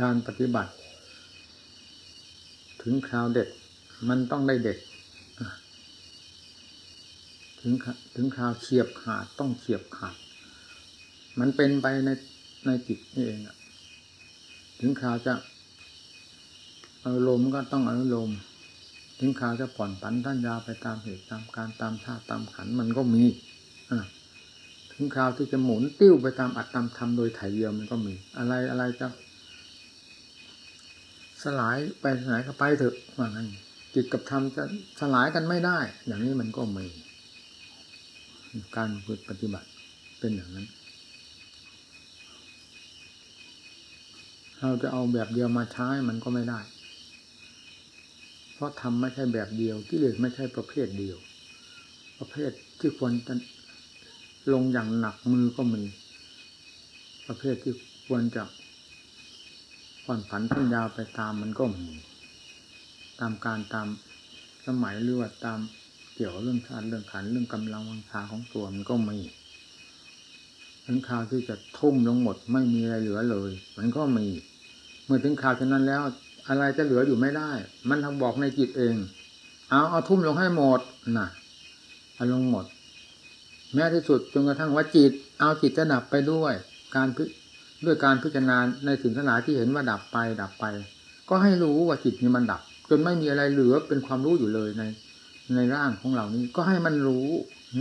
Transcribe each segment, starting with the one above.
การปฏิบัติ ถึงคราวเด็ด มันต้องได้เด็ด ถึงถึงคราวเฉียบขาดต้องเฉียบขาด มันเป็นไปในในจิตนี่เองอะถึงคราวจะอารมณ์ก็ต้องอารมณ์ถึงคราวจะผ่อนผันท่านยาไปตามเหตุตามการตามชาติตามขันมันก็มีอ่าถึงคราวที่จะหมุนติ้วไปตามอัตตามธรรมโดยไถ่เดียวมันก็มี อะไรอะไรจะ สลายไปสลายก็ไปเถอะว่างั้นจิตกับธรรมจะสลายกันไม่ได้ อย่างนี้มันก็มีการฝึกปฏิบัติเป็นอย่างนั้น เราจะเอาแบบเดียวมาใช้มันก็ไม่ได้ เพราะทำไม่ใช่แบบเดียวกิเลสไม่ใช่ประเภทเดียว ประเภทที่ควรจะลงอย่างหนักมือก็มี ประเภทที่ควรจะ ผ่อนผันพันยาวไปตามมันก็มีตามการตามสมัยหรือว่าตามเกี่ยวเรื่องชาติเรื่องขันเรื่องกำลังวังชาของตัวมันก็มีถึงคราวที่จะทุ่มลงหมดไม่มีอะไรเหลือเลย มันก็มี เมื่อถึงคราวเช่นนั้นแล้ว อะไรจะเหลืออยู่ไม่ได้ มันทำบอกในจิตเอง เอาเอาทุ่มลงให้หมดน่ะเอาลงหมด แม้ที่สุดจนกระทั่งว่าจิต เอาจิตจะดับไปด้วย การ ด้วยการพิจารณาในสิ่งทั้งหลายที่เห็นว่าดับไปดับไป ก็ให้รู้ว่าจิตนี้มันดับ จนไม่มีอะไรเหลือเป็นความรู้อยู่เลยในในร่างของเรานี้ ก็ให้มันรู้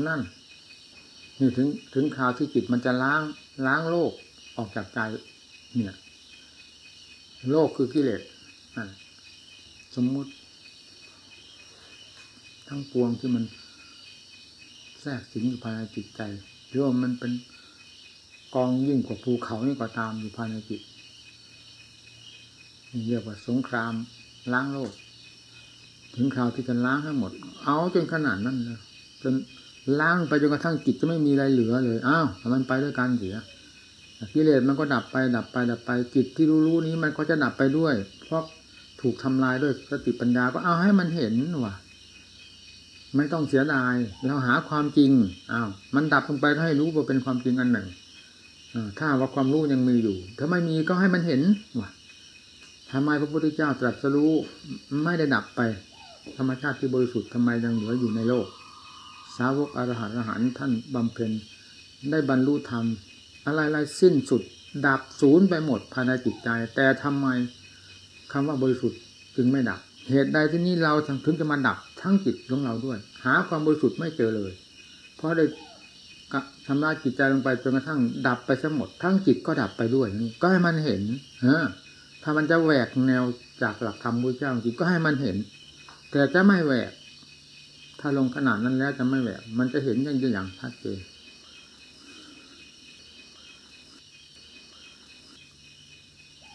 นั่นนี่ถึงถึงคราวที่จิตมันจะล้างล้างโลกออกจากใจเนี่ย โลกคือกิเลสสมมุติ ทั้งปวงที่มันแทรกสิงอยู่ภายในจิตใจหรือว่ามันเป็น กองยิ่งกว่าภูเขานี่ก็ตามอยู่ภายในจิตเรียกว่าสงครามล้างโลก ถึงคราวที่จะล้างให้หมด เอาจนขนาดนั้นเลยจนล้างไปจนกระทั่งจิตจะไม่มีอะไรเหลือเลยอ้าวมันไปด้วยกันเสียกิเลสมันก็ดับไป ดับไป ดับไปจิตที่รู้ๆนี้มันก็จะดับไปด้วย เพราะถูกทำลายด้วยสติปัญญาก็เอาให้มันเห็นว่ะไม่ต้องเสียดายเราหาความจริงอ้าวมันดับลงไปให้รู้ว่าเป็นความจริงอันหนึ่ง ถ้าว่าความรู้ยังมีอยู่ ถ้าไม่มีก็ให้มันเห็นว่าทำไมพระพุทธเจ้าตรัสรู้ไม่ได้ดับไป ธรรมชาติที่บริสุทธิ์ทำไมยังเหลืออยู่ในโลก สาวกอรหันต์อรหันต์ท่านบำเพ็ญได้บรรลุธรรม อะไรๆสิ้นสุด ดับศูนย์ไปหมดภายในจิตใจ แต่ทำไมคำว่าบริสุทธิ์จึงไม่ดับ เหตุใดที่นี้เราถึงจะมาดับทั้งจิตของเราด้วย หาความบริสุทธิ์ไม่เจอเลย เพราะได้ ทำลายจิตใจลงไปจนกระทั่งดับไปทั้งหมด ทั้งจิตก็ดับไปด้วยนี่ก็ให้มันเห็นฮะถ้ามันจะแหวกแนวจากหลักธรรมพระเจ้าจริงก็ให้มันเห็น แต่จะไม่แหวก ถ้าลงขนาดนั้นแล้วจะไม่แหวก มันจะเห็นอย่างอย่างชัดเจน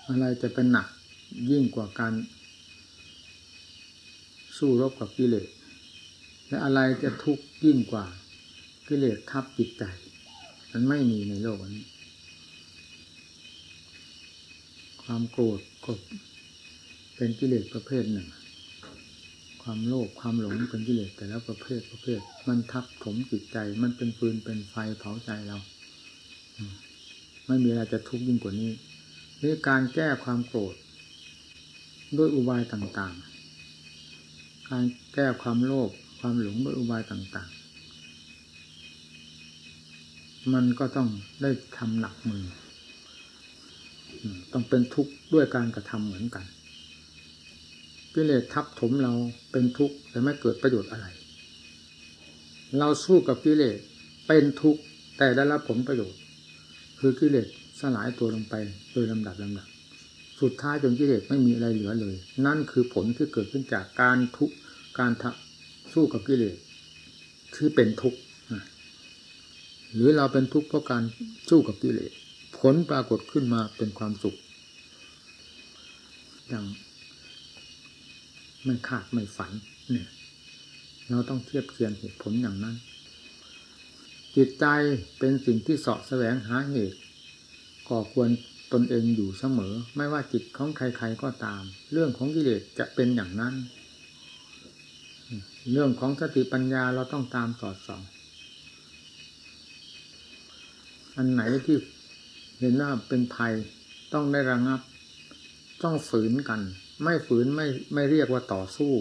อะไรจะเป็นหนักยิ่งกว่าการสู้รบกับกิเลสและอะไรจะทุกข์ยิ่งกว่า กิเลสทับจิตใจ มันไม่มีในโลกนี้ ความโกรธก็เป็นกิเลสประเภทหนึ่ง ความโลภความหลงเป็นกิเลสแต่แล้วประเภทประเภท มันทับถมจิตใจ มันเป็นปืนเป็นไฟเผาใจเรา ไม่มีอะไรจะทุกข์ยิ่งกว่านี้นี่การแก้ความโกรธ ด้วยอุบายต่างๆ การแก้ความโลภความหลงด้วยอุบายต่างๆ มันก็ต้องได้ทำหนักมือ ต้องเป็นทุกข์ด้วยการกระทำเหมือนกันกิเลสทับถมเราเป็นทุกข์แต่ไม่เกิดประโยชน์อะไร เราสู้กับกิเลสเป็นทุกข์แต่ได้รับผลประโยชน์ คือกิเลสสลายตัวลงไปโดยลำดับลำดับ สุดท้ายจนกิเลสไม่มีอะไรเหลือเลย นั่นคือผลที่เกิดขึ้นจากการทุกข์การสู้กับกิเลสที่เป็นทุกข์ หรือเราเป็นทุกข์เพราะการสู้กับกิเลสผลปรากฏขึ้นมาเป็นความสุข อย่างไม่คาดไม่ฝันเนี่ย เราต้องเทียบเคียงเหตุผลอย่างนั้น จิตใจเป็นสิ่งที่เสาะแสวงหาเหตุก่อควรตนเองอยู่เสมอ ไม่ว่าจิตของใครๆก็ตาม เรื่องของกิเลสจะเป็นอย่างนั้น เรื่องของสติปัญญาเราต้องตามสอดส่อง อันไหนที่เห็นว่าเป็นภัยต้องได้ระงับ ต้องฝืนกัน ไม่ฝืนไม่ไม่เรียกว่าต่อสู้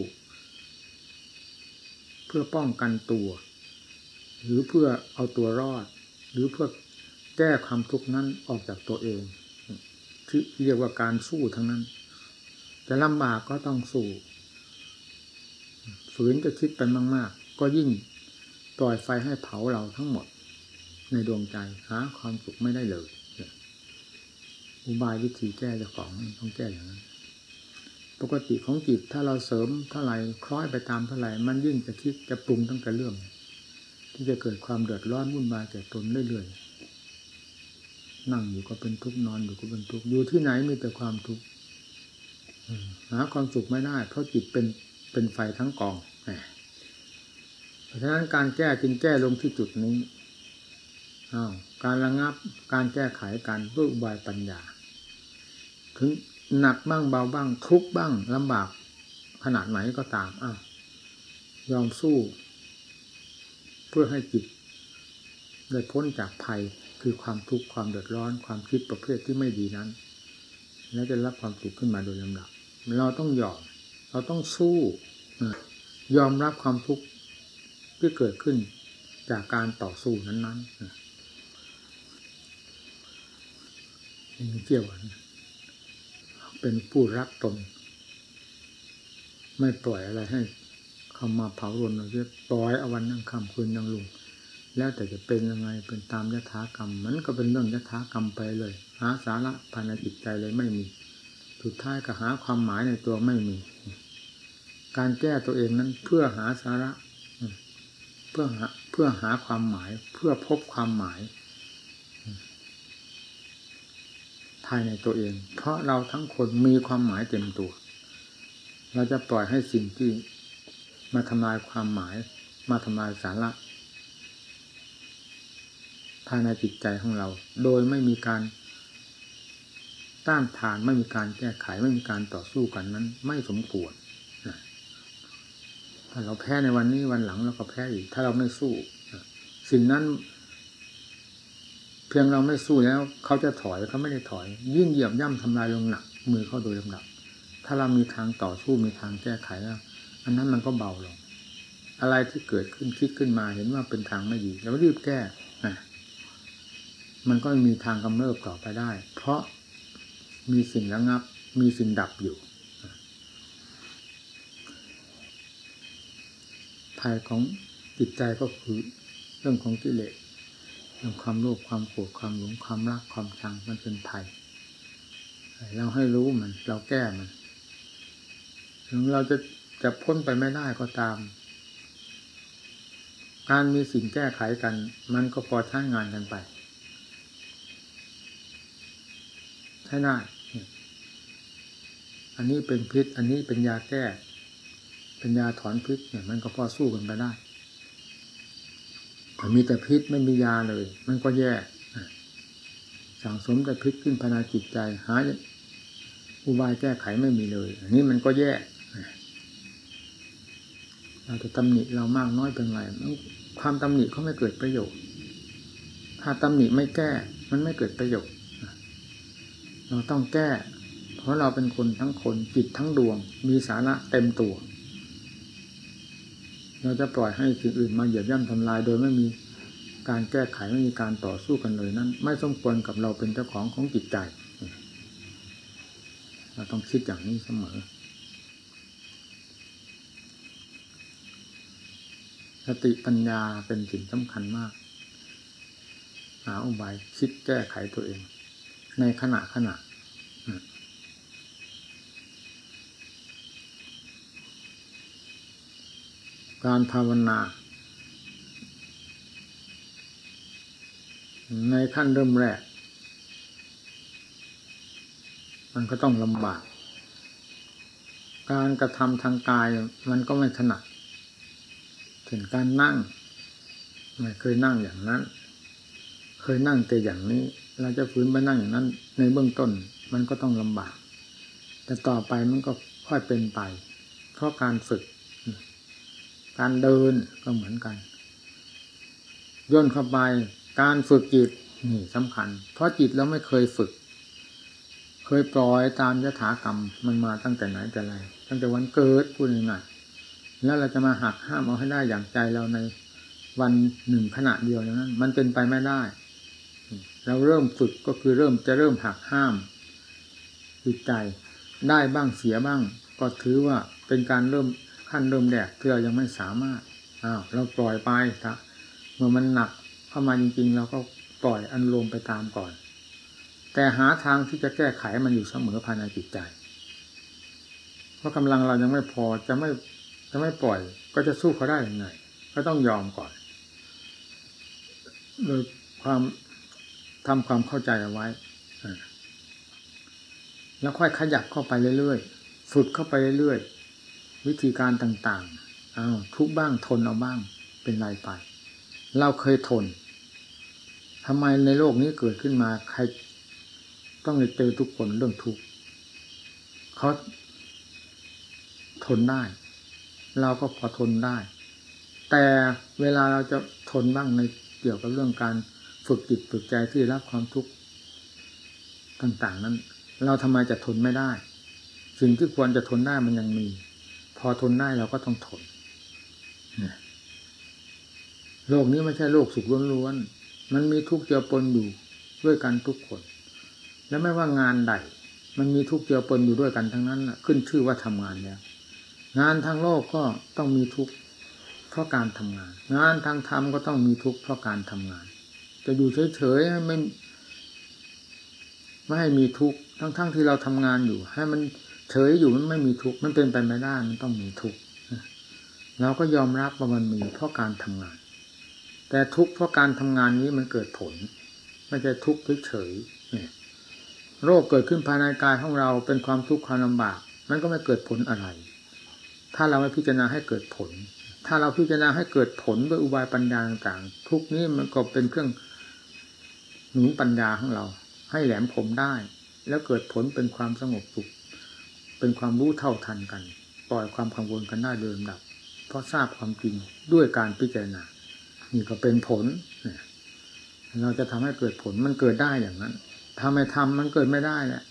เพื่อป้องกันตัว หรือเพื่อเอาตัวรอด หรือเพื่อแก้ความทุกข์นั้นออกจากตัวเองที่เรียกว่าการสู้ทั้งนั้นจะลำบากก็ต้องสู้ ฝืนจะคิดไปมาก ๆ ก็ยิ่งปล่อยไฟให้เผาเราทั้งหมด ในดวงใจหาความสุขไม่ได้เลยอุบายวิธีแก้เจ้าของต้องแก้อย่างนั้น ปกติของจิตถ้าเราเสริมเท่าไหร่คล้อยไปตามเท่าไหร่มันยิ่งจะคิดจะปรุงตั้งแต่เรื่อง ที่จะเกิดความเดือดร้อนวุ่นวายแก่ตนเรื่อยๆนั่งอยู่ก็เป็นทุกข์นอนอยู่ก็เป็นทุกข์อยู่ที่ไหนมีแต่ความทุกข์หาความสุขไม่ได้ เพราะจิตเป็นเป็นไฟทั้งกองเพราะฉะนั้นการแก้จึงแก้ลงที่จุดนี้ การระงับการแก้ไขการด้วยอุบายปัญญา ถึงหนักบ้างเบาบ้างทุกบ้างลำบากขนาดไหนก็ตามอ้าวยอมสู้ เพื่อให้จิตได้พ้นจากภัยคือความทุกข์ความเดือดร้อน ความคิดประเภทที่ไม่ดีนั้น แล้วจะรับความสุขขึ้นมาโดยลำดับ เราต้องยอม เราต้องสู้ยอมรับความทุกข์ที่เกิดขึ้นจากการต่อสู้นั้นๆ เกี่ยวกันเป็นผู้รักตน ไม่ปล่อยอะไรให้เข้ามาเผารนเราจะปล่อยเอาวันนั่งคำคืนยังลุงแล้วแต่จะเป็นยังไงเป็นตามยถากรรม มันก็เป็นเรื่องยถากรรมไปเลย หาสาระภายในจิตใจเลยไม่มี สุดท้ายก็หาความหมายในตัวไม่มี การแก้ตัวเองนั้นเพื่อหาสาระ เพื่อหาเพื่อหาความหมาย เพื่อพบความหมาย ภายในตัวเอง เพราะเราทั้งคนมีความหมายเต็มตัว เราจะปล่อยให้สิ่งที่มาทำลายความหมาย มาทำลายสาระ ภายในจิตใจของเรา โดยไม่มีการต้านทานไม่มีการแก้ไขไม่มีการต่อสู้กันนั้น ไม่สมควรถ้าเราแพ้ในวันนี้วันหลังเราก็แพ้อีก ถ้าเราไม่สู้สิ่งนั้น เพียงเราไม่สู้แล้ว เขาจะถอยเขาไม่ได้ถอย ยิ่งเหยียบย่ำทำลายลงหนัก มือเข้าโดยลำดับ ถ้าเรามีทางต่อสู้มีทางแก้ไขแล้วอันนั้นมันก็เบาลง อะไรที่เกิดขึ้นคิดขึ้นมาเห็นว่าเป็นทางไม่ดีแล้วรีบแก้มันก็มีทางกำเริบต่อไปได้ เพราะมีสิ่งระงับ มีสิ่งดับอยู่ภัยของจิตใจก็คือเรื่องของกิเลส เรื่องความโลภความโกรธความหลงความรักความชังมันเป็นภัยเราให้รู้มัน เราแก้มันถึงเราจะจะพ้นไปไม่ได้ก็ตาม การมีสิ่งแก้ไขกัน มันก็พอใช้งานกันไปใช้ได้อันนี้เป็นพิษ อันนี้เป็นยาแก้ เป็นยาถอนพิษเนี่ย มันก็พอสู้กันไปได้ แต่มีแต่พิษไม่มียาเลย มันก็แย่สั่งสมแต่พิษขึ้นภายในจิตใจหาอุบายแก้ไขไม่มีเลย อันนี้มันก็แย่เราจะตำหนิเรามากน้อยเป็นไรความตำหนิเขาไม่เกิดประโยชน์ถ้าตำหนิไม่แก้ มันไม่เกิดประโยชน์เราต้องแก้ เพราะเราเป็นคนทั้งคนจิตทั้งดวง มีสาระเต็มตัว เราจะปล่อยให้สิ่งอื่นมาเหยียบย่ำทำลาย โดยไม่มีการแก้ไขไม่มีการต่อสู้กันเลยนั้น ไม่สมควรกับเราเป็นเจ้าของของจิตใจ เราต้องคิดอย่างนี้เสมอ สติปัญญาเป็นสิ่งสำคัญมาก หาอุบายคิดแก้ไขตัวเอง ในขณะขณะ การภาวนา ในขั้นเริ่มแรก มันก็ต้องลำบาก การกระทำทางกายมันก็ไม่ถนัดถึงการนั่ง ไม่เคยนั่งอย่างนั้น เคยนั่งแต่อย่างนี้ เราจะฝืนไปนั่งอย่างนั้น ในเบื้องต้นมันก็ต้องลำบาก แต่ต่อไปมันก็ค่อยเป็นไป เพราะการฝึก การเดินก็เหมือนกันย่นเข้าไปการฝึกจิตนี่สำคัญ เพราะจิตเราไม่เคยฝึก เคยปล่อยตามยถากรรมมันมาตั้งแต่ไหนแต่ไรตั้งแต่วันเกิดพูดง่ายๆแล้วเราจะมาหักห้ามเอาให้ได้อย่างใจเราในวันหนึ่งขณะเดียวอย่างนั้น มันเป็นไปไม่ได้ เราเริ่มฝึกก็คือเริ่มจะเริ่มหักห้ามจิตใจได้บ้างเสียบ้าง ก็ถือว่าเป็นการเริ่ม ขั้นเริ่มแรกที่เรายังไม่สามารถอ้าวเราปล่อยไปถ้าเมื่อมันหนักเข้ามาจริงๆ เราก็ปล่อยอันลมไปตามก่อน แต่หาทางที่จะแก้ไขมันอยู่เสมอภายในจิตใจ เพราะกำลังเรายังไม่พอจะไม่จะไม่ปล่อย ก็จะสู้เขาได้ยังไง ก็ต้องยอมก่อนโดยความทำความเข้าใจเอาไว้แล้วค่อยขยับเข้าไปเรื่อยๆ ฝึกเข้าไปเรื่อยๆ วิธีการต่างๆเอาทุกบ้างทนเอาบ้างเป็นไรไป เราเคยทนทำไมในโลกนี้เกิดขึ้นมาใครต้องเจอทุกคนเรื่องทุกข์เขาทนได้ เราก็พอทนได้ แต่เวลาเราจะทนบ้างในเกี่ยวกับเรื่องการฝึกจิตฝึกใจที่รับความทุกข์ต่าง ๆ นั้น เราทำไมจะทนไม่ได้ สิ่งที่ควรจะทนได้มันยังมี พอทนได้เราก็ต้องทนโลกนี้ไม่ใช่โลกสุขล้วนๆมันมีทุกข์เจือปนอยู่ด้วยกันทุกคน และไม่ว่างานใด มันมีทุกข์เจือปนอยู่ด้วยกันทั้งนั้นขึ้นชื่อว่าทำงานแล้วงานทางโลกก็ต้องมีทุกข์เพราะการทำงาน งานทางธรรมก็ต้องมีทุกข์เพราะการทำงาน จะอยู่เฉยๆไม่ไม่ให้มีทุกข์ทั้งๆที่เราทำงานอยู่ ให้มัน เฉยอยู่มันไม่มีทุกข์มันเป็นไปไม่ได้มันต้องมีทุกข์เราก็ยอมรับว่ามันมีเพราะการทำงาน แต่ทุกข์เพราะการทำงานนี้มันเกิดผล ไม่ใช่ทุกข์เฉยโรคเกิดขึ้นภายในกายของเราเป็นความทุกข์ความลำบาก มันก็ไม่เกิดผลอะไร ถ้าเราไม่พิจารณาให้เกิดผล ถ้าเราพิจารณาให้เกิดผลด้วยอุบายปัญญาต่างๆ ทุกนี้มันก็เป็นเครื่องหนุนปัญญาของเรา ให้แหลมคมได้ แล้วเกิดผลเป็นความสงบสุข เป็นความรู้เท่าทันกัน ปล่อยความกังวลกันได้เดิมดับ เพราะทราบความจริงด้วยการพิจารณานี่ก็เป็นผล เราจะทำให้เกิดผลมันเกิดได้อย่างนั้นถ้าไม่ทำมันเกิดไม่ได้แหละ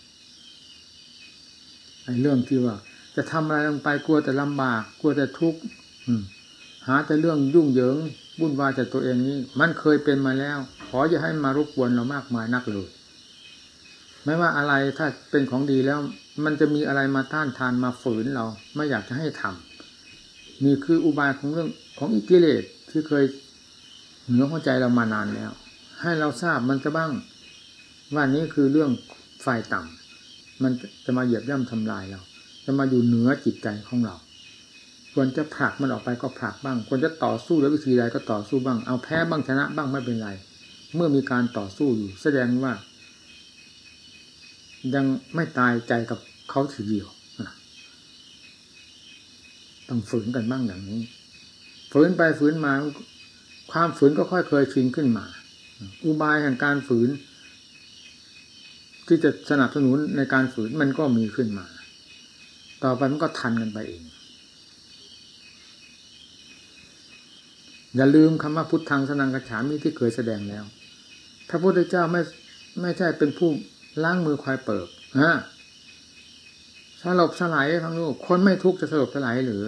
ไอ้เรื่องที่ว่า จะทำอะไรลงไปกลัวแต่ลำบาก กลัวแต่ทุกข์หาแต่เรื่องยุ่งเหยิงวุ่นวายจากตัวเองนี้มันเคยเป็นมาแล้ว ขออย่าให้มารบกวนเรามากมายนักเลย ไม่ว่าอะไรถ้าเป็นของดีแล้ว มันจะมีอะไรมาต้านทานมาฝืนเรา ไม่อยากจะให้ทำนี่คืออุบายของเรื่องของอิกิเลสที่เคยเหนือหัวใจเรามานานแล้ว ให้เราทราบมันจะบ้าง ว่านี้คือเรื่องไฟต่ำมันจะมาเหยียบย่ำทำลายเรา จะมาอยู่เหนือจิตใจของเรา ควรจะผลักมันออกไปก็ผลักบ้าง ควรจะต่อสู้ด้วยวิธีใดก็ต่อสู้บ้าง เอาแพ้บ้างชนะบ้างไม่เป็นไร เมื่อมีการต่อสู้อยู่ แสดงว่า ยังไม่ตายใจกับเขาทีเดียวต้องฝืนกันบ้างอย่างนี้ ฝืนไปฝืนมา ความฝืนก็ค่อยเคยชินขึ้นมา อุบายแห่งการฝืน ที่จะสนับสนุนในการฝืนมันก็มีขึ้นมา ต่อไปมันก็ทันกันไปเอง อย่าลืมคำว่าพุทธังสนังกระฉามีที่เคยแสดงแล้ว พระพุทธเจ้าไม่ไม่ใช่เป็นผู้ ล้างมือควายเปิบฮะสลบสลายทั้งลูกคนไม่ทุกข์จะสลบสลายหรือ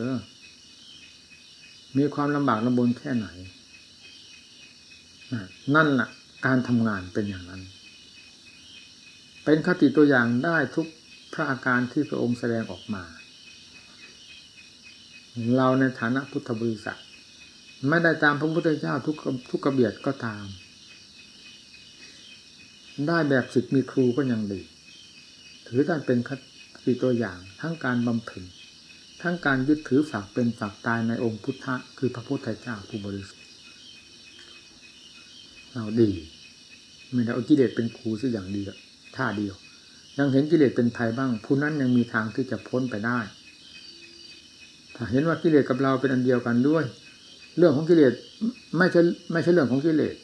มีความลำบากลำบนแค่ไหน นั่นแหละการทำงานเป็นอย่างนั้น เป็นคติตัวอย่างได้ทุกพระอาการที่พระองค์แสดงออกมา เราในฐานะพุทธบริษัทไม่ได้ตามพระพุทธเจ้าทุกทุกกระเบียดก็ตาม ได้แบบสิทธิ์มีครูก็ยังดี ถือท่านเป็นคติตัวอย่างทั้งการบำเพ็ญทั้งการยึดถือฝากเป็นฝากตายในองค์พุทธะคือพระพุทธเจ้าผู้บริสุทธิ์เราดีไม่ได้เอากิเลสเป็นครูสักอย่างเดียวท่าเดียว ยังเห็นกิเลสเป็นภัยบ้าง ผู้นั้นยังมีทางที่จะพ้นไปได้ ถ้าเห็นว่ากิเลสกับเราเป็นอันเดียวกันด้วย เรื่องของกิเลสไม่ใช่ไม่ใช่เรื่องของกิเลส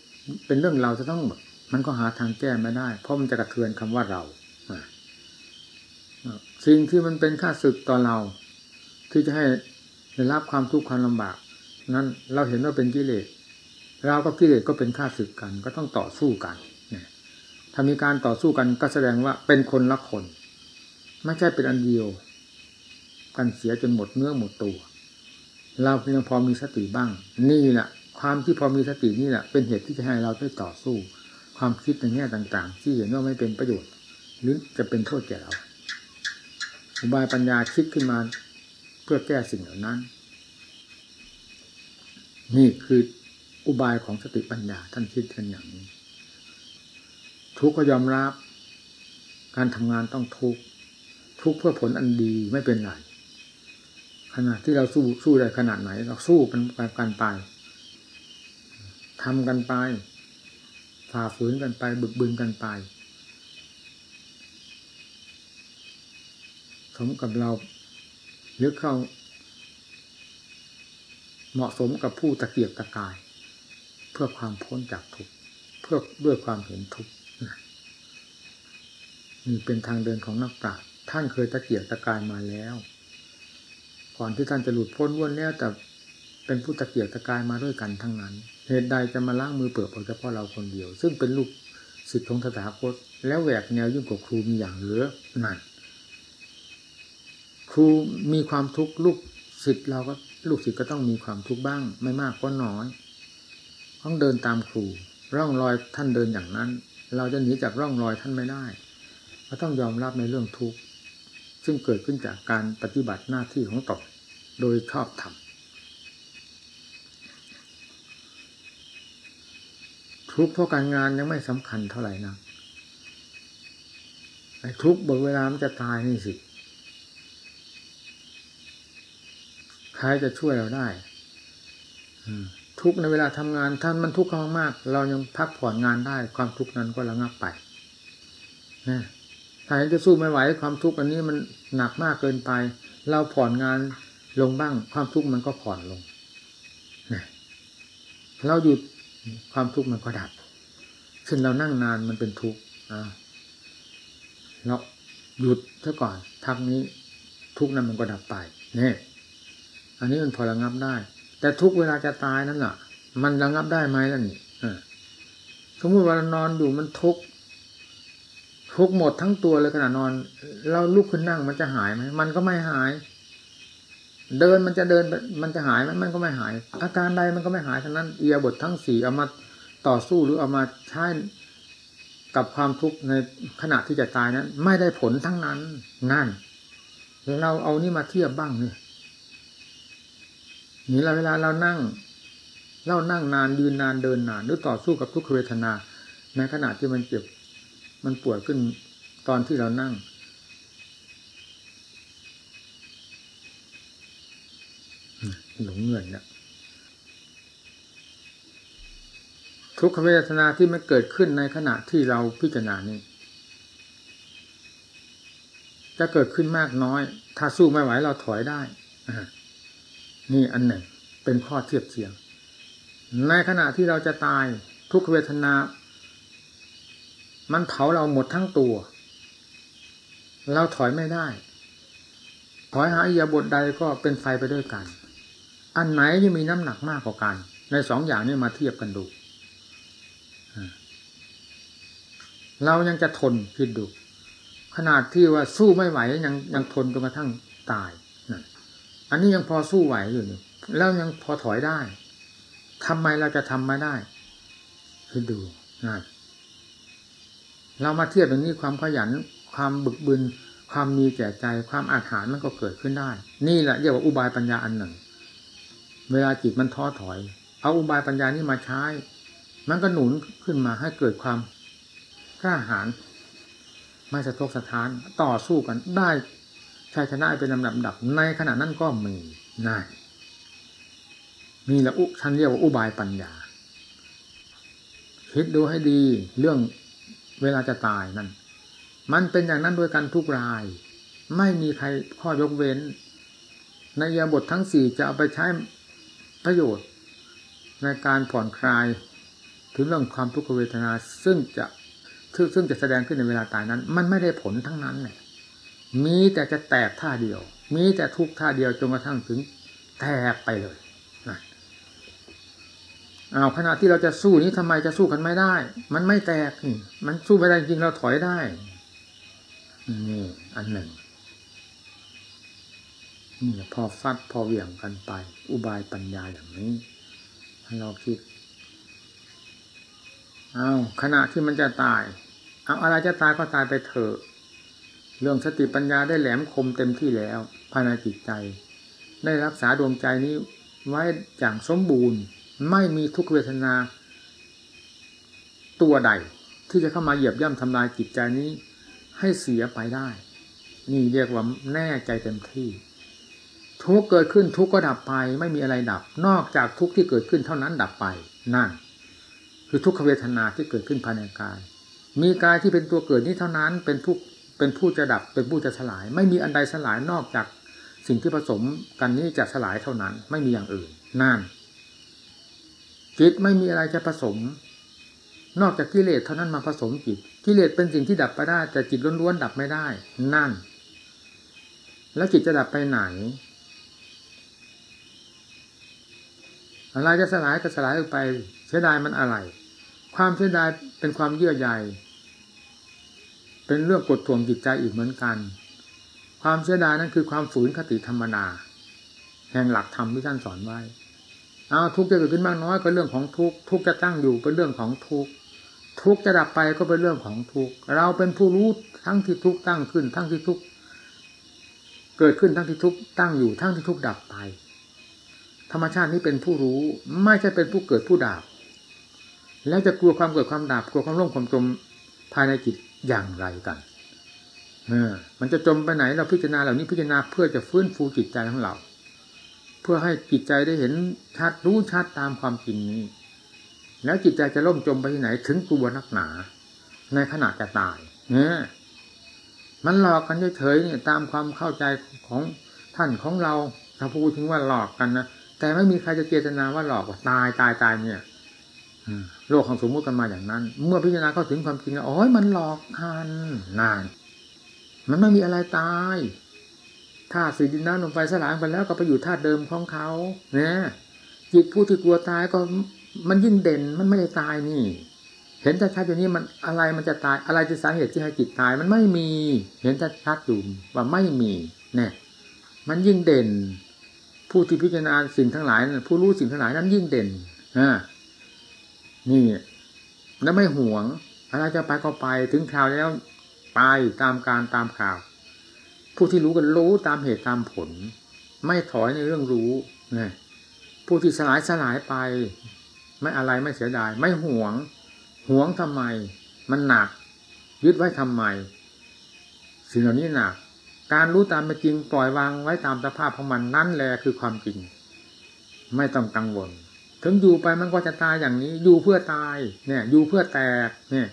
เป็นเรื่องเราจะต้องหมด มันก็หาทางแก้ไม่ได้ เพราะมันจะกระเทือนคำว่าเราสิ่งที่มันเป็นค่าศึกต่อเรา ที่จะให้ได้รับความทุกข์ความลำบาก นั้นเราเห็นว่าเป็นกิเลสเราก็กิเลสก็เป็นค่าศึกกัน ก็ต้องต่อสู้กันถ้ามีการต่อสู้กันก็แสดงว่าเป็นคนละคน ไม่ใช่เป็นอันเดียว กันเสียจนหมดเนื้อหมดตัว เราเพียงพอมีสติบ้าง นี่แหละความที่พอมีสตินี่แหละเป็นเหตุที่จะให้เราได้ต่อสู้ ความคิดในแง่ต่าง ๆ ที่เห็นว่าไม่เป็นประโยชน์ หรือจะเป็นโทษแก่เราอุบายปัญญาคิดขึ้นมาเพื่อแก้สิ่งเหล่านั้น นี่คืออุบายของสติปัญญาท่านคิดกันอย่างนี้ ทุกข์ก็ยอมรับ การทำงานต้องทุกข์ทุกข์เพื่อผลอันดีไม่เป็นไรขนาดที่เราสู้สู้ได้ขนาดไหน เราสู้กันไปกันไปทำกันไป ฝ่าฝืนกันไป บึกบึนกันไป สมกับเราหรือเข้า เหมาะสมกับผู้ตะเกียกตะกาย เพื่อความพ้นจากทุกข์เพื่อด้วยความเห็นทุกข์นี่เป็นทางเดินของนักปราชญ์ท่านเคยตะเกียกตะกายมาแล้ว ก่อนที่ท่านจะหลุดพ้นวนแล้วแต่เป็นผู้ตะเกียกตะกายมาด้วยกันทั้งนั้น เหตุใดจะมาล้างมือเปลือกเฉพาะเราคนเดียว ซึ่งเป็นลูกศิษย์ของตถาคต แล้วแหวกแนวยิ่งกว่าครูมีอย่างเหลือนั่นครูมีความทุกข์ลูกศิษย์เราก็ลูกศิษย์ก็ต้องมีความทุกข์บ้าง ไม่มากก็น้อย ต้องเดินตามครู ร่องรอยท่านเดินอย่างนั้น เราจะหนีจากร่องรอยท่านไม่ได้เราต้องยอมรับในเรื่องทุกข์ซึ่งเกิดขึ้นจากการปฏิบัติหน้าที่ของตนโดยชอบธรรม ทุกข์เพราะการงานยังไม่สำคัญเท่าไหร่นะไอ้ทุกข์บางเวลามันจะตายนี่สิใครจะช่วยเราได้ทุกในเวลาทำงานท่านมันทุกข์มากๆเรายังพักผ่อนงานได้ ความทุกข์นั้นก็ระงับไปนะถ้าจะสู้ไม่ไหวความทุกข์อันนี้มันหนักมากเกินไป เราผ่อนงานลงบ้าง ความทุกข์มันก็ผ่อนลงเราหยุด ความทุกข์มันก็ดับซึ่งเรานั่งนานมันเป็นทุกข์เราหยุดเท่าก่อนทักนี้ทุกข์นั้นมันก็ดับไปเนี่ยอันนี้มันพอระงับได้ แต่ทุกเวลาจะตายนั่นแหละมันระงับได้ไหมล่ะนี่สมมติว่านอนอยู่มันทุกทุกหมดทั้งตัวเลยขณะนอน เราลุกขึ้นนั่งมันจะหายไหมมันก็ไม่หาย เดินมันจะเดินมันจะหายไหมมันก็ไม่หาย อาการใดมันก็ไม่หายทั้งนั้นเอียบททั้งสี่เอามาต่อสู้หรือเอามาใช้กับความทุกข์ในขณะที่จะตายนั้น ไม่ได้ผลทั้งนั้น นั่น เราเอานี่มาเทียบบ้างเนี่ยนี่เราเวลาเรานั่งเรานั่งนานยืนนานเดินนานหรือต่อสู้กับทุกขเวทนา ในขณะที่มันเจ็บ มันปวดขึ้นตอนที่เรานั่ง หลงเงินเนี่ยทุกขเวทนาที่มันเกิดขึ้นในขณะที่เราพิจารณานี้จะเกิดขึ้นมากน้อย ถ้าสู้ไม่ไหวเราถอยได้นี่อันหนึ่ง เป็นข้อเทียบเทียง ในขณะที่เราจะตายทุกเวทนา มันเผาเราหมดทั้งตัว เราถอยไม่ได้ ถอยหาอียาบทใดก็เป็นไฟไปด้วยกัน อันไหนที่มีน้ำหนักมากกว่ากัน ในสองอย่างนี้มาเทียบกันดูเรายังจะทนคิดดู ขนาดที่ว่าสู้ไม่ไหวยังยังทนจนกระทั่งตายอันนี้ยังพอสู้ไหวอยู่นี่แล้วยังพอถอยได้ทำไมเราจะทำม่ได้คิดดูนะเรามาเทียบอย่างนี้ความขยัน ความบึกบึน ความมีแก่ใจ ความอาถรรพ์มันก็เกิดขึ้นได้ นี่แหละเรียกว่าอุบายปัญญาอันหนึ่ง เวลาจิตมันท้อถอย เอาอุบายปัญญานี้มาใช้ มันก็หนุนขึ้นมาให้เกิดความกล้าหาญไม่สะทกสะท้านต่อสู้กันได้ชัยชนะเป็นลำดับดับ ในขณะนั้นก็มีน่มีละอุท่านเรียกว่าอุบายปัญญา คิดดูให้ดีเรื่องเวลาจะตายนั่นมันเป็นอย่างนั้นด้วยกันทุกราย ไม่มีใครข้อยกเว้นในยาบททั้งสี่จะเอาไปใช้ ประโยชน์ในการผ่อนคลายถึงเรื่องความทุกขเวทนาซึ่งจะซึ่งจะแสดงขึ้นในเวลาตายนั้น มันไม่ได้ผลทั้งนั้นเลยมีแต่จะแตกท่าเดียว มีแต่ทุกท่าเดียวจนกระทั่งถึงแตกไปเลยอ้าวขณะที่เราจะสู้นี้ทำไมจะสู้กันไม่ได้ มันไม่แตกนี่มันสู้ไม่ได้จริงเราถอยได้นี่อันหนึ่ง นี่พอฟัดพอเหวี่ยงกันไป อุบายปัญญาอย่างนี้ให้เราคิดเอาขณะที่มันจะตาย เอาอะไรจะตายก็ตายไปเถอะ เรื่องสติปัญญาได้แหลมคมเต็มที่แล้วภายในจิตใจ ได้รักษาดวงใจนี้ไว้อย่างสมบูรณ์ ไม่มีทุกเวทนา ตัวใด ที่จะเข้ามาเหยียบย่ำทำลายจิตใจนี้ ให้เสียไปได้ นี่เรียกว่าแน่ใจเต็มที่ ทุกเกิดขึ้นทุกก็ดับไป ไม่มีอะไรดับ นอกจากทุกที่เกิดขึ้นเท่านั้นดับไปนั่น คือทุกขเวทนาที่เกิดขึ้นภายในกาย มีกายที่เป็นตัวเกิดนี้เท่านั้นเป็นผู้เป็นผู้จะดับเป็นผู้จะสลาย ไม่มีอันใดสลายนอกจากสิ่งที่ผสมกันนี้จะสลายเท่านั้น ไม่มีอย่างอื่นนั่นจิตไม่มีอะไรจะผสม นอกจากกิเลสเท่านั้นมาผสมจิตกิเลสเป็นสิ่งที่ดับไปได้ แต่จิตล้วนๆดับไม่ได้ นั่น แล้วจิตจะดับไปไหน อะไรจะสลายก็สลายไป เสียดายมันอะไร ความเสียดายเป็นความเยื่อใยเป็นเรื่องกดทวงจิตใจอีกเหมือนกัน ความเสียดายนั้นคือความฝืนคติธรรมนา แห่งหลักธรรมที่ท่านสอนไว้เอาทุกจะเกิดขึ้นมากน้อยก็เรื่องของทุกทุกจะตั้งอยู่เป็นเรื่องของทุกทุกจะดับไปก็เป็นเรื่องของทุกเราเป็นผู้รู้ทั้งที่ทุกตั้งขึ้น ทั้งที่ทุกเกิดขึ้นทั้งที่ทุกตั้งอยู่ทั้งที่ทุกดับไป ธรรมชาตินี้เป็นผู้รู้ ไม่ใช่เป็นผู้เกิดผู้ดับแล้วจะกลัวความเกิดความดับกลัวความร่มความจมภายในจิตอย่างไรกันเออมันจะจมไปไหนเราพิจารณาเหล่านี้พิจารณาเพื่อจะฟื้นฟูจิตใจของเรา เพื่อให้จิตใจได้เห็นชัดรู้ชัดตามความจริงนี้ แล้วจิตใจจะล่มจมไปที่ไหน ถึงตัวนักหนา ในขณะจะตายเนี่ยมันหลอกกันเฉยๆเนี่ยตามความเข้าใจของท่านของเราถ้าพูดถึงว่าหลอกกันนะ แต่ไม่มีใครจะเจตนาว่าหลอกว่าตายตายตายเนี่ยโลกของสมมุติกันมาอย่างนั้น เมื่อพิจารณาเข้าถึงความจริงแล้วโอ้ยมันหลอกกันนาน มันไม่มีอะไรตายธาตุสีดินน้ำลมไฟสลายไปแล้วก็ไปอยู่ธาตุเดิมของเขาเนี่ยจิตผู้ที่กลัวตายก็มันยิ่งเด่นมันไม่ได้ตายนี่ เห็นชัดๆอย่างนี้มันอะไรมันจะตายอะไรจะสาเหตุที่ให้จิตตาย มันไม่มี เห็นชัดๆอยู่ว่าไม่มีเนี่ยมันยิ่งเด่น ผู้ที่พิจารณาสิ่งทั้งหลายผู้รู้สิ่งทั้งหลายนั้นยิ่งเด่นอ่านี่แล้วไม่ห่วงอะไรจะไปก็ไปถึงคราวแล้วไปตามการตามข่าว ผู้ที่รู้กันรู้ตามเหตุตามผล ไม่ถอยในเรื่องรู้ผู้ที่สลายสลายไป ไม่อะไรไม่เสียดาย ไม่ห่วงห่วงทำไม มันหนัก ยึดไว้ทำไม สิ่งเหล่านี้หนัก การรู้ตามเป็นจริงปล่อยวางไว้ตามสภาพของมันนั่นแหละคือความจริง ไม่ต้องกังวล ถึงอยู่ไปมันก็จะตายอย่างนี้ อยู่เพื่อตาย เนี่ย อยู่เพื่อแตก เนี่ย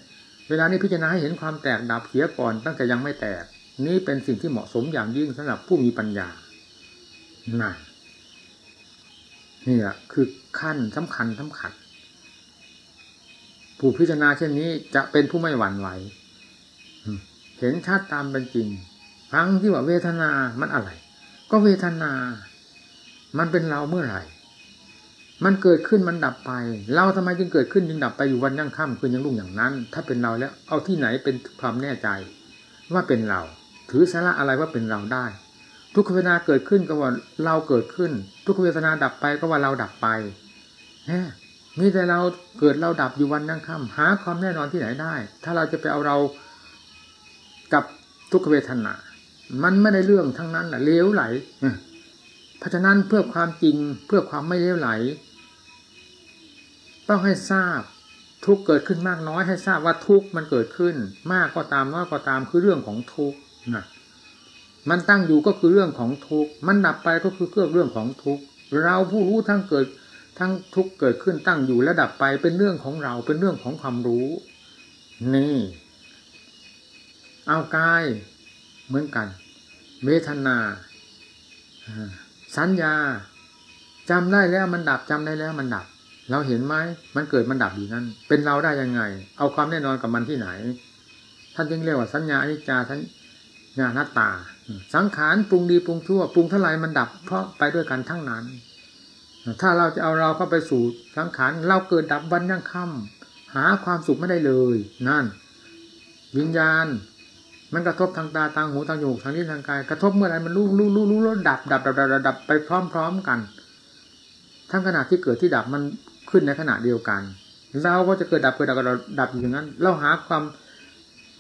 เวลานี้พิจารณาให้เห็นความแตกดับเสียก่อนตั้งแต่ยังไม่แตก นี่เป็นสิ่งที่เหมาะสมอย่างยิ่งสำหรับผู้มีปัญญานั่นนี่แหละคือขั้นสำคัญสำคัญผู้พิจารณาเช่นนี้จะเป็นผู้ไม่หวั่นไหว เห็นชัดตามเป็นจริง ฟังที่ว่าเวทนา มันอะไร ก็เวทนา มันเป็นเราเมื่อไหร่ มันเกิดขึ้นมันดับไป เราทำไมจึงเกิดขึ้นจึงดับไปอยู่วันยั่งค่ำคืนยังรุ่งอย่างนั้น ถ้าเป็นเราแล้ว เอาที่ไหนเป็นความแน่ใจ ว่าเป็นเรา ถือสาระอะไรว่าเป็นเราได้ ทุกขเวทนาเกิดขึ้นก็ว่าเราเกิดขึ้น ทุกขเวทนาดับไปก็ว่าเราดับไปฮมีแต่เราเกิดเราดับอยู่วันยั่งค่ำหาความแน่นอนที่ไหนได้ ถ้าเราจะไปเอาเรากับทุกขเวทนา มันไม่ได้เรื่องทั้งนั้นแหละเลี้ยวไหลเพราะฉะนั้นเพื่อความจริงเพื่อความไม่เลี้ยวไหล ต้องให้ทราบทุกเกิดขึ้นมากน้อยให้ทราบว่าทุกมันเกิดขึ้น มากก็ตามน้อยก็ตามคือเรื่องของทุกนะมันตั้งอยู่ก็คือเรื่องของทุกมันดับไปก็คือเรื่องของทุกเราผู้รู้ทั้งเกิดทั้งทุกเกิดขึ้นตั้งอยู่และดับไปเป็นเรื่องของเราเป็นเรื่องของความรู้ นี่ เอากายเหมือนกัน เวทนาสัญญาจำได้แล้วมันดับจำได้แล้วมันดับ เราเห็นไหมมันเกิดมันดับอยู่นั่นเป็นเราได้ยังไง เอาความแน่นอนกับมันที่ไหน ท่านจึงเรียกว่าสัญญาอนิจจาสัญญาหน้าตา สังขารปรุงดีปรุงชั่วปรุงเท่าไรมันดับ เพราะไปด้วยกันทั้งนั้น ถ้าเราจะเอาเราเข้าไปสู่สังขารเราเกิดดับวันยังค่ำหาความสุขไม่ได้เลย นั่น วิญญาณ มันกระทบทางตาทางหูทางจมูกทางนิ้วทางกายกระทบเมื่อไรมันรู้รู้รู้รู้แล้วดับดับดับดับดับไปพร้อม ๆกัน ทั้งขณะที่เกิดที่ดับมันขึ้นในขณะเดียวกันเราก็จะเกิดดับเกิดดับดับดับอยู่อย่างนั้น เราหาความ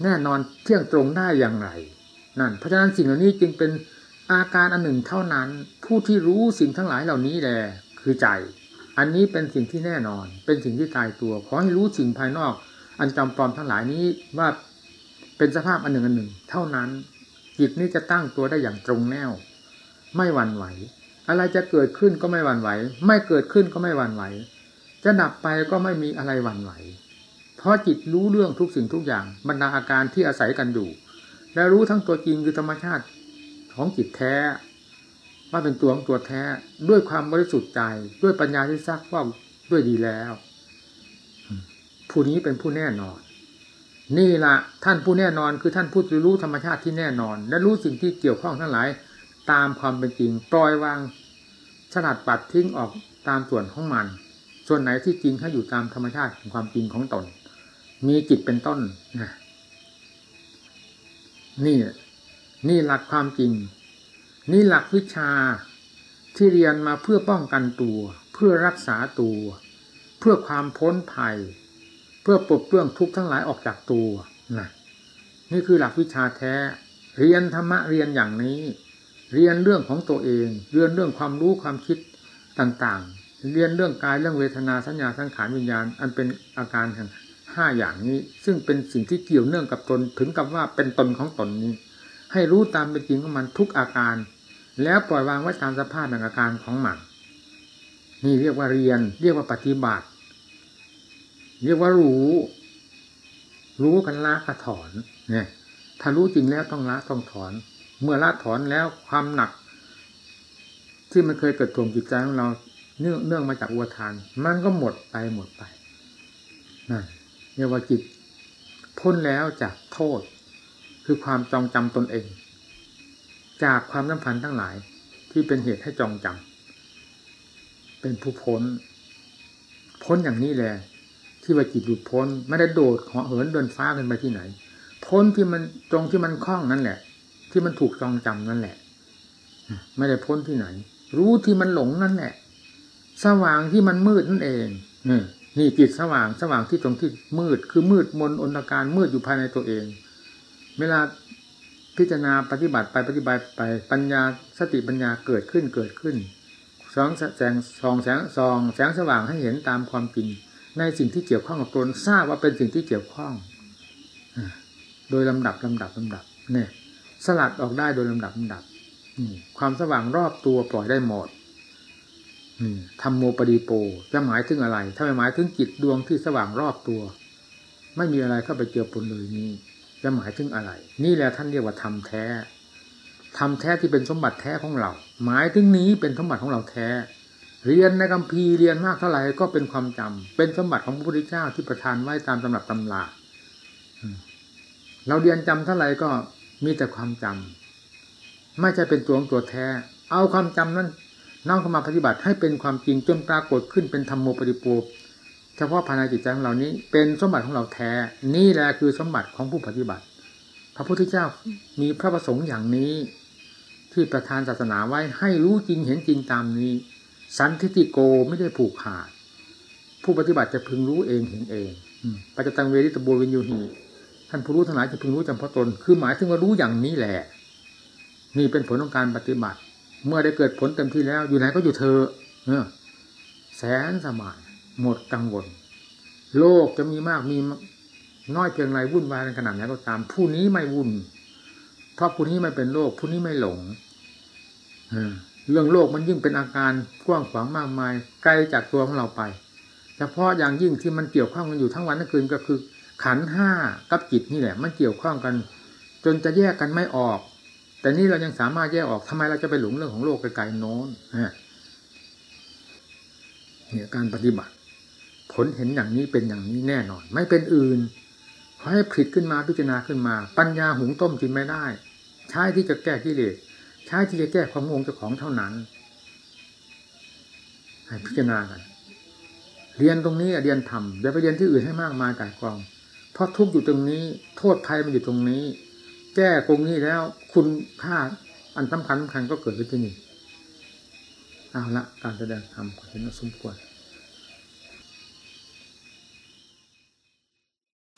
แน่นอนเที่ยงตรงได้อย่างไร นั่น เพราะฉะนั้นสิ่งเหล่านี้จึงเป็นอาการอันหนึ่งเท่านั้น ผู้ที่รู้สิ่งทั้งหลายเหล่านี้แหละคือใจ อันนี้เป็นสิ่งที่แน่นอน เป็นสิ่งที่ตายตัว ขอให้รู้สิ่งภายนอก อันจำปลอมทั้งหลายนี้ว่า เป็นสภาพอันหนึ่งอันหนึ่ง เท่านั้นจิตนี้จะตั้งตัวได้อย่างตรงแนว ไม่หวั่นไหว อะไรจะเกิดขึ้นก็ไม่หวั่นไหว ไม่เกิดขึ้นก็ไม่หวั่นไหว จะดับไปก็ไม่มีอะไรหวั่นไหว เพราะจิตรู้เรื่องทุกสิ่งทุกอย่างบรรดาอาการที่อาศัยกันอยู่ และรู้ทั้งตัวจริงคือธรรมชาติของจิตแท้ ว่าเป็นตัวของตัวแท้ด้วยความบริสุทธิ์ใจ ด้วยปัญญาที่ซักว่าด้วยดีแล้ว ผู้นี้เป็นผู้แน่นอน นี่ละท่านผู้แน่นอนคือท่านผู้รู้ธรรมชาติที่แน่นอน และรู้สิ่งที่เกี่ยวข้องทั้งหลาย ตามความเป็นจริงปล่อยวางฉลัดปัดทิ้งออกตามส่วนของมัน ส่วนไหนที่จริงให้อยู่ตามธรรมชาติของความจริงของตน มีจิตเป็นต้นนะนี่ นี่หลักความจริง นี่หลักวิชาที่เรียนมาเพื่อป้องกันตัว เพื่อรักษาตัว เพื่อความพ้นภัย เพื่อปลดเปลื้องทุกข์ทั้งหลายออกจากตัวนะนี่คือหลักวิชาแท้ เรียนธรรมะเรียนอย่างนี้ เรียนเรื่องของตัวเอง เรียนเรื่องความรู้ความคิดต่างๆ เรียนเรื่องกายเรื่องเวทนาสัญญาสังขารวิญญาณ อันเป็นอาการแห่งห้าอย่างนี้ ซึ่งเป็นสิ่งที่เกี่ยวเนื่องกับตนถึงกับว่าเป็นตนของตนนี้ ให้รู้ตามเป็นจริงของมันทุกอาการ แล้วปล่อยวางไว้ตามสภาพแห่งอาการของมันนี่เรียกว่าเรียน เรียกว่าปฏิบัติ เรียกว่ารู้ รู้กันละกระถอนเนี่ยถ้ารู้จริงแล้วต้องละต้องถอน เมื่อละถอนแล้วความหนัก ที่มันเคยเกิดถ่วงจิตใจของเราเนื่องเนื่องมาจากอุทาน มันก็หมดไปหมดไปนั่นเรียกว่าจิตพ้นแล้วจากโทษ คือความจองจำตนเอง จากความสัมพันทั้งหลายที่เป็นเหตุให้จองจำเป็นผู้พ้น พ้นอย่างนี้แหละ ที่ว่าจิตหลุดพ้น ไม่ได้โดดเหาะเหินเดินฟ้าขึ้นไปที่ไหน พ้นที่มันตรงที่มันคล้องนั่นแหละ ที่มันถูกจองจำนั่นแหละ ไม่ได้พ้นที่ไหน รู้ที่มันหลงนั่นแหละ สว่างที่มันมืดนั่นเองนี่จิตสว่างสว่างที่ตรงที่มืด คือมืดมนอนตการมืดอยู่ภายในตัวเอง เวลาพิจารณาปฏิบัติไปปฏิบัติไปปัญญาสติปัญญาเกิดขึ้นเกิดขึ้นสองแสงสองแสงสองแสงสว่างให้เห็นตามความจริง ในสิ่งที่เกี่ยวข้องกับตนทราบว่าเป็นสิ่งที่เกี่ยวข้องโดยลำดับลำดับลำดับ เนี่ย สลัดออกได้โดยลำดับลำดับความสว่างรอบตัวปล่อยได้หมดทำโมปดีโปจะหมายถึงอะไร ถ้าไม่หมายถึงจิตดวงที่สว่างรอบตัว ไม่มีอะไรเข้าไปเกี่ยวปนเลยนี้ จะหมายถึงอะไร นี่แหละท่านเรียกว่าทำแท้ทำแท้ที่เป็นสมบัติแท้ของเรา หมายถึงนี้เป็นสมบัติของเราแท้ เรียนในคัมภีเรียนมากเท่าไหร่ก็เป็นความจำเป็นสมบัติของพระพุทธเจ้าที่ประทานไว้ตามตำรับตำราเราเรียนจำเท่าไหร่ก็มีแต่ความจำไม่ใช่เป็นตัวของตัวแท้ เอาความจำนั้นน้อมเข้ามาปฏิบัติให้เป็นความจริงจนปรากฏขึ้นเป็นธรรมโมปฏิปูเฉพาะภายในจิตใจของเรานี้ เป็นสมบัติของเราแท้ นี่แหละคือสมบัติของผู้ปฏิบัติ พระพุทธเจ้ามีพระประสงค์อย่างนี้ ที่ประธานศาสนาไว้ให้รู้จริงเห็นจริงตามนี้ สันทิติโกไม่ได้ผูกขาด ผู้ปฏิบัติจะพึงรู้เองเห็นเองปัจจตังเวริตบุวินยูหีท่านผู้รู้ทั้งหลายจะพึงรู้จำเพาะตน คือหมายถึงว่ารู้อย่างนี้แหละ นี่เป็นผลของการปฏิบัติ เมื่อได้เกิดผลเต็มที่แล้ว อยู่ไหนก็อยู่เธอเออแสนสมานหมดกังวล โลกจะมีมากมีน้อยเพียงไรวุ่นวายขนาดไหนก็ตาม ผู้นี้ไม่วุ่น เพราะผู้นี้ไม่เป็นโลก ผู้นี้ไม่หลง เรื่องโลกมันยิ่งเป็นอาการกว้างขวางมากมาย ไกลจากตัวของเราไปเฉพาะอย่างยิ่งที่มันเกี่ยวข้องกันอยู่ทั้งวันทั้งคืนก็คือ ขันห้ากับจิตนี่แหละ มันเกี่ยวข้องกัน จนจะแยกกันไม่ออก แต่นี่เรายังสามารถแยกออกทำไมเราจะไปหลงเรื่องของโลกไกลๆโน้นเนี่ยการปฏิบัติ ผลเห็นอย่างนี้เป็นอย่างนี้แน่นอน ไม่เป็นอื่นขอให้ผลิตขึ้นมาพิจารณาขึ้นมา ปัญญาหุงต้มกินไม่ได้ ใช้ที่จะแก้กิเลส ช้ที่จะแก้ความงงเจ้าของเท่านั้น ให้พิจารณากัน เรียนตรงนี้เรียนทำอย่าไปเรียนที่อื่นให้มากมายกายกอง เพราะทุกอยู่ตรงนี้ โทษภัยมันอยู่ตรงนี้ แก้ตรงนี้แล้ว คุณค่าอันสำคัญสำคัญก็เกิดขึ้นที่นี่เอาละการแสดงธรรมขอเห็นว่าสมควร